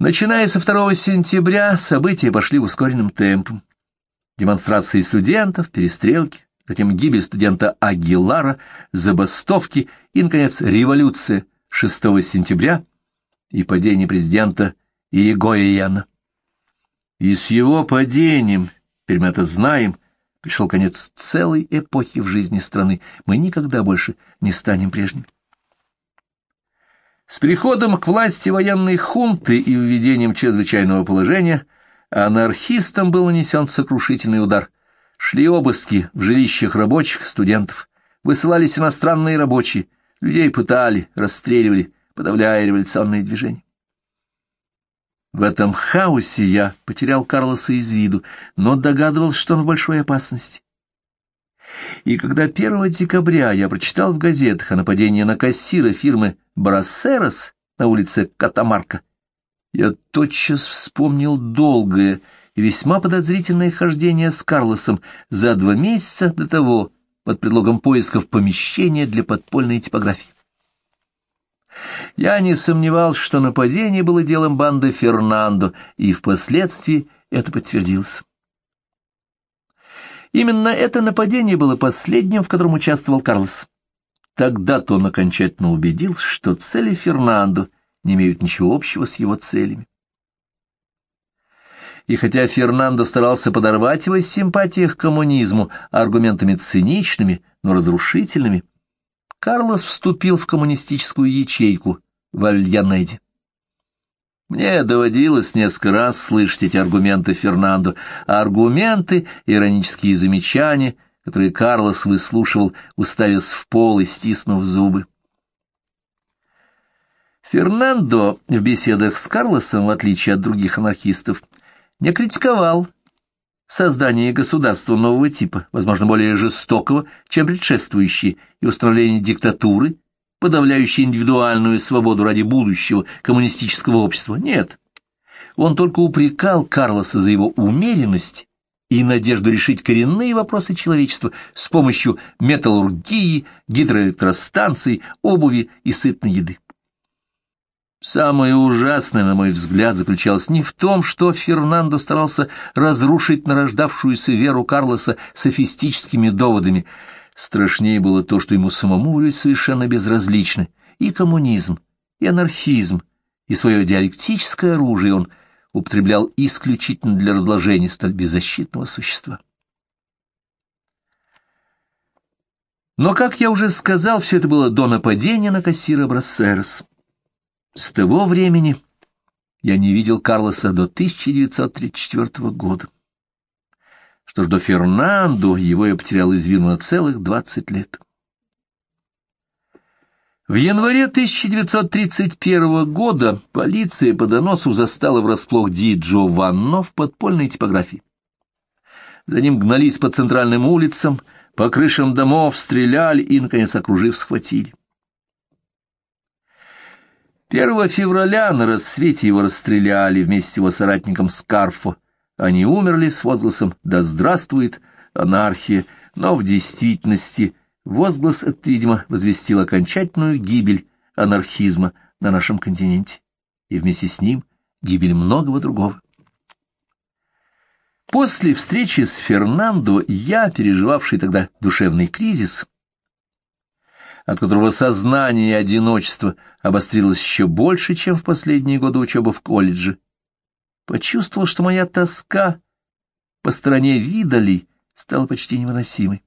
Начиная со 2 сентября события пошли ускоренным темпом. Демонстрации студентов, перестрелки, затем гибель студента Агилара, забастовки и, наконец, революция 6 сентября и падение президента Иегоияна. И с его падением, теперь мы это знаем, пришел конец целой эпохи в жизни страны. Мы никогда больше не станем прежними. С приходом к власти военной хунты и введением чрезвычайного положения анархистам был нанесен сокрушительный удар. Шли обыски в жилищах рабочих, студентов, высылались иностранные рабочие, людей пытали, расстреливали, подавляя революционные движения. В этом хаосе я потерял Карлоса из виду, но догадывался, что он в большой опасности. И когда 1 декабря я прочитал в газетах о нападении на кассира фирмы «Брассерос» на улице Катамарка, я тотчас вспомнил долгое и весьма подозрительное хождение с Карлосом за два месяца до того под предлогом поисков помещения для подпольной типографии. Я не сомневался, что нападение было делом банды Фернандо, и впоследствии это подтвердилось. Именно это нападение было последним, в котором участвовал Карлос. Тогда-то он окончательно убедился, что цели Фернандо не имеют ничего общего с его целями. И хотя Фернандо старался подорвать его симпатии к коммунизму аргументами циничными, но разрушительными, Карлос вступил в коммунистическую ячейку в Альянеде. Мне доводилось несколько раз слышать эти аргументы Фернандо, аргументы, иронические замечания, которые Карлос выслушивал, уставясь в пол и стиснув зубы. Фернандо в беседах с Карлосом, в отличие от других анархистов, не критиковал создание государства нового типа, возможно, более жестокого, чем предшествующие, и установление диктатуры, подавляющей индивидуальную свободу ради будущего коммунистического общества. Нет. Он только упрекал Карлоса за его умеренность и надежду решить коренные вопросы человечества с помощью металлургии, гидроэлектростанций, обуви и сытной еды. Самое ужасное, на мой взгляд, заключалось не в том, что Фернандо старался разрушить нарождавшуюся веру Карлоса софистическими доводами. Страшнее было то, что ему самому были совершенно безразличны и коммунизм, и анархизм, и свое диалектическое оружие он употреблял исключительно для разложения столь беззащитного существа. Но, как я уже сказал, все это было до нападения на кассира Брассерос. С того времени я не видел Карлоса до 1934 года. Что ж до Фернандо, его я потерял из виду на целых 20 лет. В январе 1931 года полиция по доносу застала врасплох Ди Джованно в подпольной типографии. За ним гнались по центральным улицам, по крышам домов, стреляли и, наконец, окружив, схватили. 1 февраля на рассвете его расстреляли вместе с его соратником Скарфо. Они умерли с возгласом «Да здравствует анархия!», но в действительности возглас этот, видимо, возвестил окончательную гибель анархизма на нашем континенте, и вместе с ним гибель многого другого. После встречи с Фернандо я, переживавший тогда душевный кризис, от которого сознание и одиночество обострилось еще больше, чем в последние годы учебы в колледже. Почувствовал, что моя тоска по стороне видали стала почти невыносимой.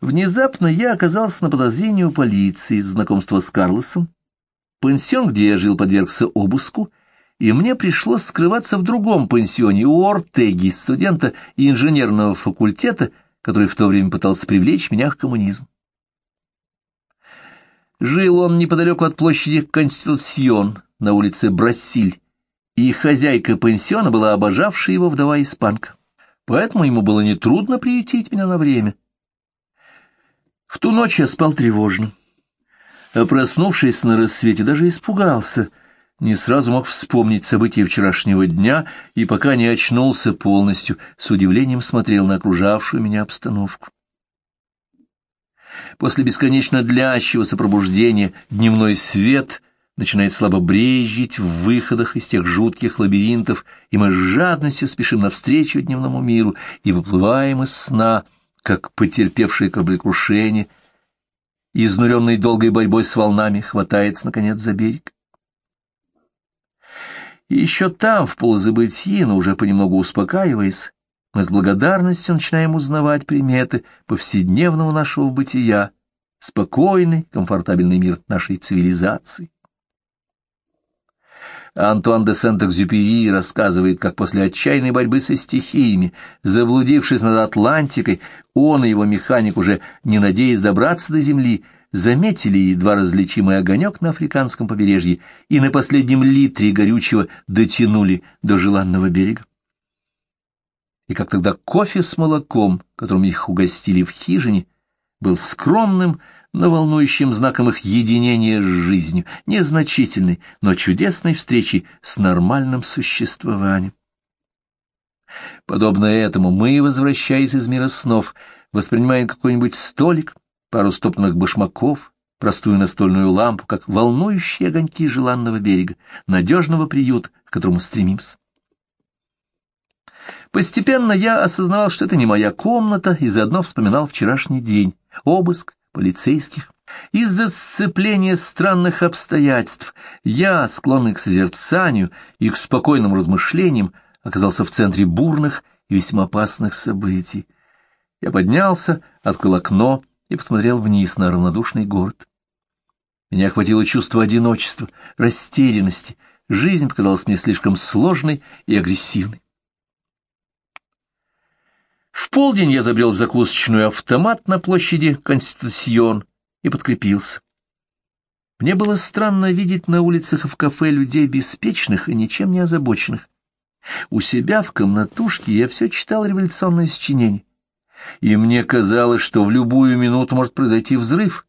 Внезапно я оказался на подозрении у полиции из знакомства с Карлосом. Пансион, где я жил, подвергся обыску, и мне пришлось скрываться в другом пансионе у Ортеги, студента инженерного факультета, который в то время пытался привлечь меня к коммунизму. Жил он неподалеку от площади Конституцион на улице Брассиль, и хозяйка пансиона была обожавшая его вдова-испанка. Поэтому ему было нетрудно приютить меня на время. В ту ночь я спал тревожно. А проснувшись на рассвете, даже испугался, не сразу мог вспомнить события вчерашнего дня, и пока не очнулся полностью, с удивлением смотрел на окружавшую меня обстановку. После бесконечно длящегося пробуждения дневной свет начинает слабо брезжить в выходах из тех жутких лабиринтов, и мы с жадностью спешим навстречу дневному миру и выплываем из сна, как потерпевшие кораблекрушение, изнуренный долгой борьбой с волнами, хватается, наконец, за берег. И еще там, в полузабытии, но уже понемногу успокаиваясь, мы с благодарностью начинаем узнавать приметы повседневного нашего бытия, спокойный, комфортабельный мир нашей цивилизации. Антуан де Сент-Экзюпери рассказывает, как после отчаянной борьбы со стихиями, заблудившись над Атлантикой, он и его механик, уже не надеясь добраться до земли, заметили едва различимый огонек на африканском побережье и на последнем литре горючего дотянули до желанного берега. И как тогда кофе с молоком, которым их угостили в хижине, был скромным, но волнующим знаком их единения с жизнью, незначительной, но чудесной встречи с нормальным существованием. Подобно этому мы, возвращаясь из мира снов, воспринимаем какой-нибудь столик, пару стоптанных башмаков, простую настольную лампу, как волнующие огоньки желанного берега, надежного приюта, к которому стремимся. Постепенно я осознавал, что это не моя комната, и заодно вспоминал вчерашний день, обыск, полицейских. Из-за сцепления странных обстоятельств я, склонный к созерцанию и к спокойным размышлениям, оказался в центре бурных и весьма опасных событий. Я поднялся, открыл окно и посмотрел вниз на равнодушный город. Меня охватило чувство одиночества, растерянности. Жизнь показалась мне слишком сложной и агрессивной. В полдень я забрел в закусочную автомат на площади Конституцион и подкрепился. Мне было странно видеть на улицах и в кафе людей беспечных и ничем не озабоченных. У себя в комнатушке я все читал революционное сочинение, и мне казалось, что в любую минуту может произойти взрыв.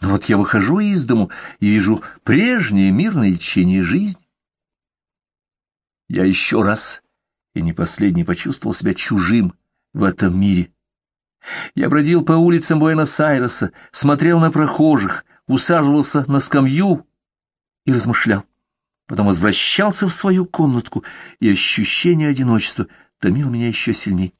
Но вот я выхожу из дому и вижу прежнее мирное течение жизни. Я еще раз, и не последний, почувствовал себя чужим, в этом мире. Я бродил по улицам Буэнос-Айреса, смотрел на прохожих, усаживался на скамью и размышлял. Потом возвращался в свою комнатку, и ощущение одиночества томило меня еще сильнее.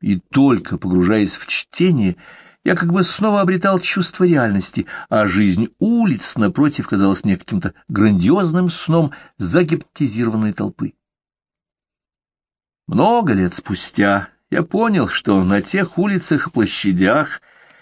И только погружаясь в чтение, я как бы снова обретал чувство реальности, а жизнь улиц, напротив, казалась мне каким-то грандиозным сном загипнотизированной толпы. Много лет спустя я понял, что на тех улицах и площадях,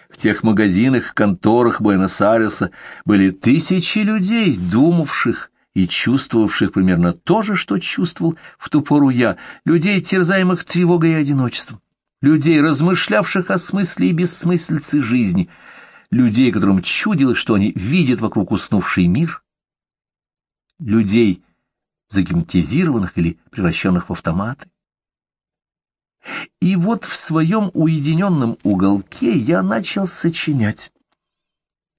в тех магазинах, конторах Буэнос-Айреса были тысячи людей, думавших и чувствовавших примерно то же, что чувствовал в ту пору я, людей, терзаемых тревогой и одиночеством, людей, размышлявших о смысле и бессмыслице жизни, людей, которым чудилось, что они видят вокруг уснувший мир, людей, загипнотизированных или превращенных в автоматы. И вот в своем уединенном уголке я начал сочинять.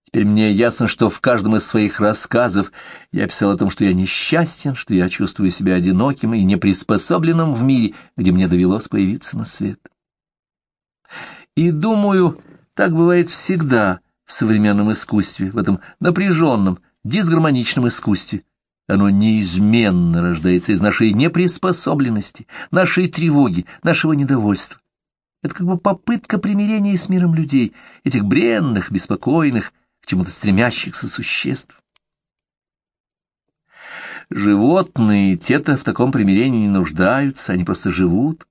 Теперь мне ясно, что в каждом из своих рассказов я писал о том, что я несчастен, что я чувствую себя одиноким и неприспособленным в мире, где мне довелось появиться на свет. И думаю, так бывает всегда в современном искусстве, в этом напряженном, дисгармоничном искусстве, оно неизменно рождается из нашей неприспособленности, нашей тревоги, нашего недовольства. Это как бы попытка примирения с миром людей, этих бренных, беспокойных, к чему-то стремящихся существ. Животные, те-то в таком примирении не нуждаются, они просто живут,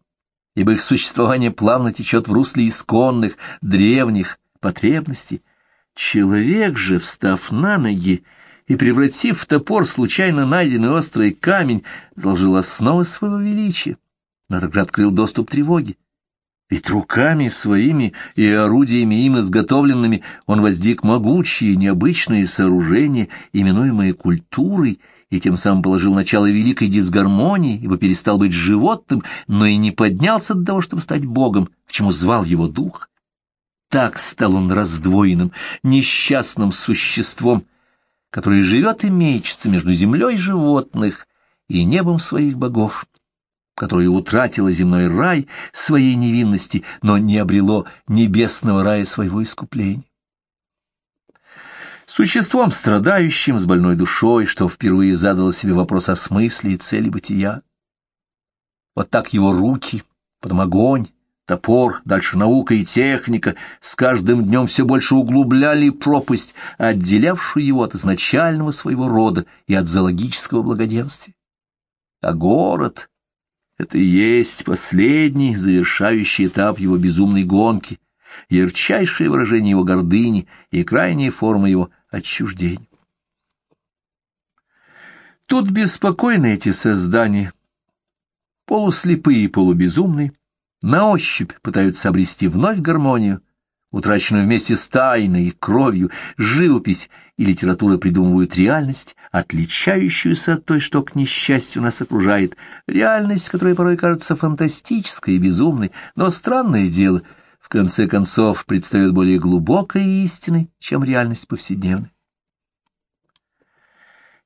ибо их существование плавно течет в русле исконных, древних потребностей. Человек же, встав на ноги, и, превратив в топор случайно найденный острый камень, заложил основы своего величия, но тогда открыл доступ тревоги. Ведь руками своими и орудиями им изготовленными он воздвиг могучие, необычные сооружения, именуемые культурой, и тем самым положил начало великой дисгармонии, ибо перестал быть животным, но и не поднялся до того, чтобы стать богом, к чему звал его дух. Так стал он раздвоенным, несчастным существом, который живет и мечется между землей животных и небом своих богов, которое утратило земной рай своей невинности, но не обрело небесного рая своего искупления. существом страдающим, с больной душой, что впервые задало себе вопрос о смысле и цели бытия. Вот так его руки, потом огонь, топор, дальше наука и техника с каждым днем все больше углубляли пропасть, отделявшую его от изначального своего рода и от зоологического благоденствия. А город — это и есть последний, завершающий этап его безумной гонки, ярчайшее выражение его гордыни и крайняя форма его отчуждения. Тут беспокойны эти создания, полуслепые и полубезумные, на ощупь пытаются обрести вновь гармонию, утраченную вместе с тайной и кровью, живопись и литература придумывают реальность, отличающуюся от той, что, к несчастью, нас окружает, реальность, которая порой кажется фантастической и безумной, но странное дело, в конце концов, предстает более глубокой истиной, чем реальность повседневная.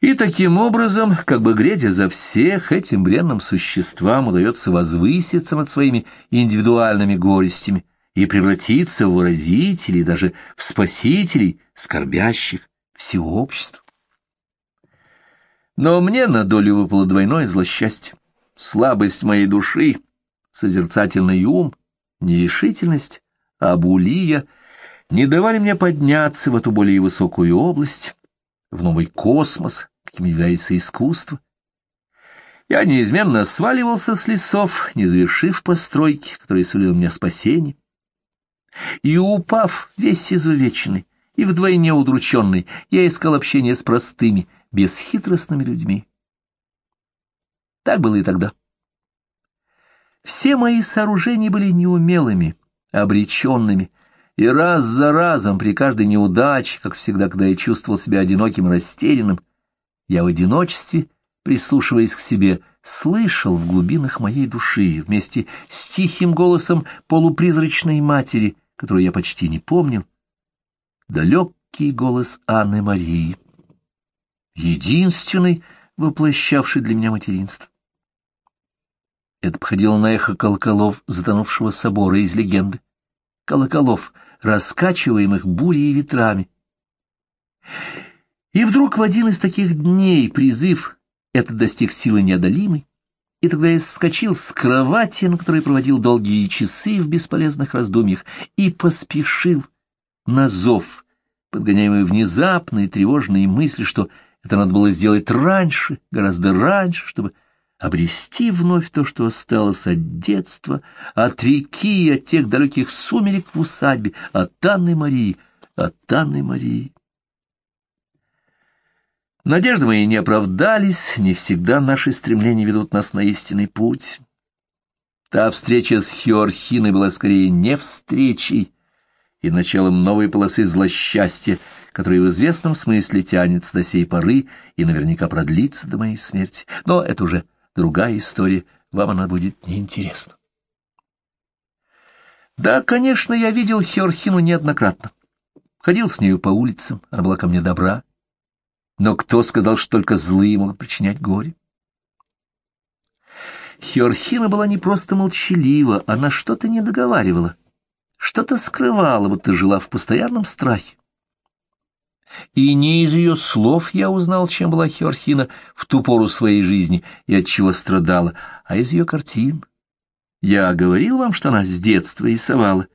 И таким образом, как бы грезя за всех, этим бренным существам удается возвыситься над своими индивидуальными горестями и превратиться в выразителей, даже в спасителей, скорбящих всего общества. Но мне на долю выпало двойное злосчастье. Слабость моей души, созерцательный ум, нерешительность, абулия не давали мне подняться в эту более высокую область, в новый космос, каким является искусство. Я неизменно сваливался с лесов, не завершив постройки, которые сулил мне спасение. И упав, весь изувеченный и вдвойне удрученный, я искал общение с простыми, бесхитростными людьми. Так было и тогда. Все мои сооружения были неумелыми, обреченными, и раз за разом при каждой неудаче, как всегда, когда я чувствовал себя одиноким и растерянным, я в одиночестве, прислушиваясь к себе, слышал в глубинах моей души вместе с тихим голосом полупризрачной матери, которую я почти не помнил, далекий голос Анны Марии, единственный, воплощавший для меня материнство. Это походило на эхо колоколов затонувшего собора из легенды. Колоколов, раскачиваемых бурей и ветрами. И вдруг в один из таких дней призыв этот достиг силы неодолимой, и тогда я скочил с кровати, на которой проводил долгие часы в бесполезных раздумьях, и поспешил на зов, подгоняемый внезапной тревожной мыслью, что это надо было сделать раньше, гораздо раньше, чтобы обрести вновь то, что осталось от детства, от реки, от тех далеких сумерек в усадьбе, от Анны Марии, от Анны Марии. Надежды мои не оправдались, не всегда наши стремления ведут нас на истинный путь. Та встреча с Хиорхиной была скорее не встречей и началом новой полосы злосчастья, которая в известном смысле тянется до сей поры и наверняка продлится до моей смерти. Но это уже другая история, вам она будет неинтересна. Да, конечно, я видел Хиорхину неоднократно. Ходил с нею по улицам, она была ко мне добра. Но кто сказал, что только злые могут причинять горе? Хиорхина была не просто молчалива, она что-то не договаривала, что-то скрывала, будто жила в постоянном страхе. И не из ее слов я узнал, чем была Хиорхина в ту пору своей жизни и от чего страдала, а из ее картин. Я говорил вам, что она с детства рисовала,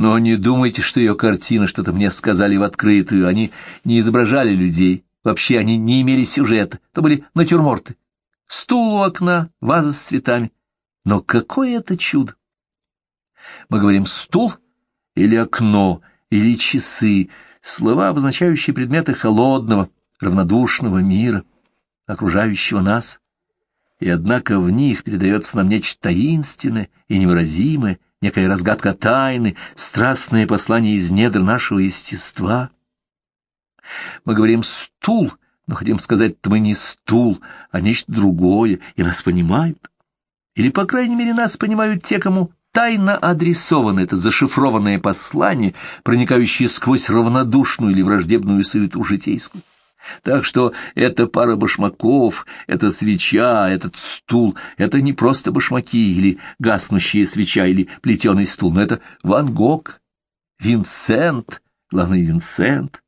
но не думайте, что ее картины что-то мне сказали в открытую. Они не изображали людей. Вообще они не имели сюжета. То были натюрморты. Стул у окна, ваза с цветами. Но какое это чудо! Мы говорим «стул» или «окно», или «часы», слова, обозначающие предметы холодного, равнодушного мира, окружающего нас. И однако в них передается нам нечто таинственное и невыразимое, некая разгадка тайны, страстное послание из недр нашего естества. Мы говорим «стул», но хотим сказать, что мы не стул, а нечто другое, и нас понимают. Или, по крайней мере, нас понимают те, кому тайно адресовано это зашифрованное послание, проникающее сквозь равнодушную или враждебную суету житейскую. Так что эта пара башмаков, эта свеча, этот стул — это не просто башмаки или гаснущая свеча или плетеный стул, но это Ван Гог, Винсент, главный Винсент.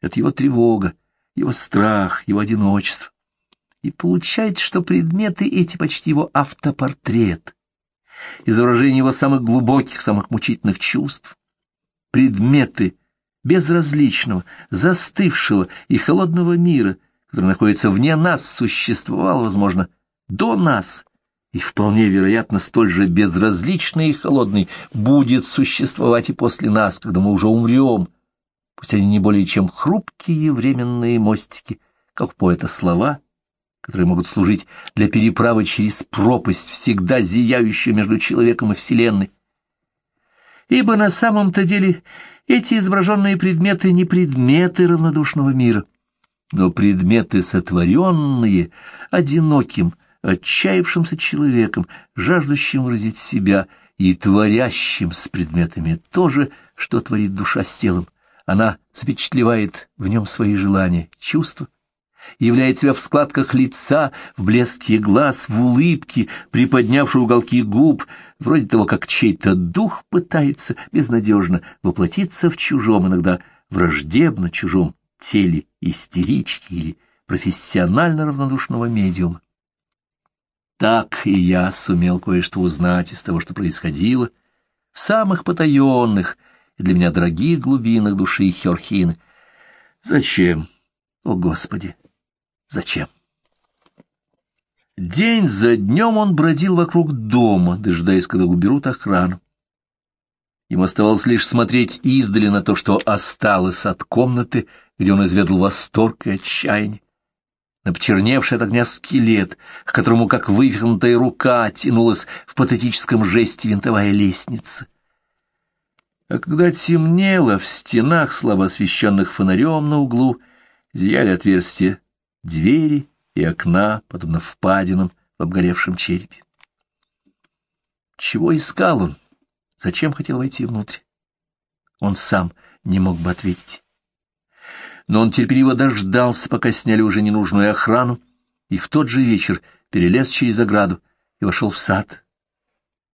это его тревога, его страх, его одиночество. И получается, что предметы эти почти его автопортрет, изображение его самых глубоких, самых мучительных чувств. Предметы безразличного, застывшего и холодного мира, который находится вне нас, существовал, возможно, до нас, и вполне вероятно столь же безразличный и холодный будет существовать и после нас, когда мы уже умрем, пусть они не более чем хрупкие временные мостики, как поэта слова, которые могут служить для переправы через пропасть, всегда зияющую между человеком и Вселенной. Ибо на самом-то деле эти изображенные предметы не предметы равнодушного мира, но предметы, сотворенные одиноким, отчаявшимся человеком, жаждущим выразить себя и творящим с предметами то же, что творит душа с телом. Она запечатлевает в нем свои желания, чувства, являет себя в складках лица, в блеске глаз, в улыбке, приподнявшей уголки губ, вроде того, как чей-то дух пытается безнадежно воплотиться в чужом, иногда враждебно чужом теле истерички или профессионально равнодушного медиума. Так и я сумел кое-что узнать из того, что происходило в самых потаенных и для меня дорогих глубинах души Херхины. Зачем? О, Господи! Зачем? День за днем он бродил вокруг дома, дожидаясь, когда уберут охрану. Ему оставалось лишь смотреть издали на то, что осталось от комнаты, где он изведал восторг и отчаяние. На почерневший от огня скелет, к которому, как вывихнутая рука, тянулась в патетическом жесте винтовая лестница. А когда темнело, в стенах, слабо освещенных фонарем на углу, зияли отверстия двери и окна, подобно впадинам в обгоревшем черепе. Чего искал он? Зачем хотел войти внутрь? Он сам не мог бы ответить. Но он терпеливо дождался, пока сняли уже ненужную охрану, и в тот же вечер перелез через ограду и вошел в сад,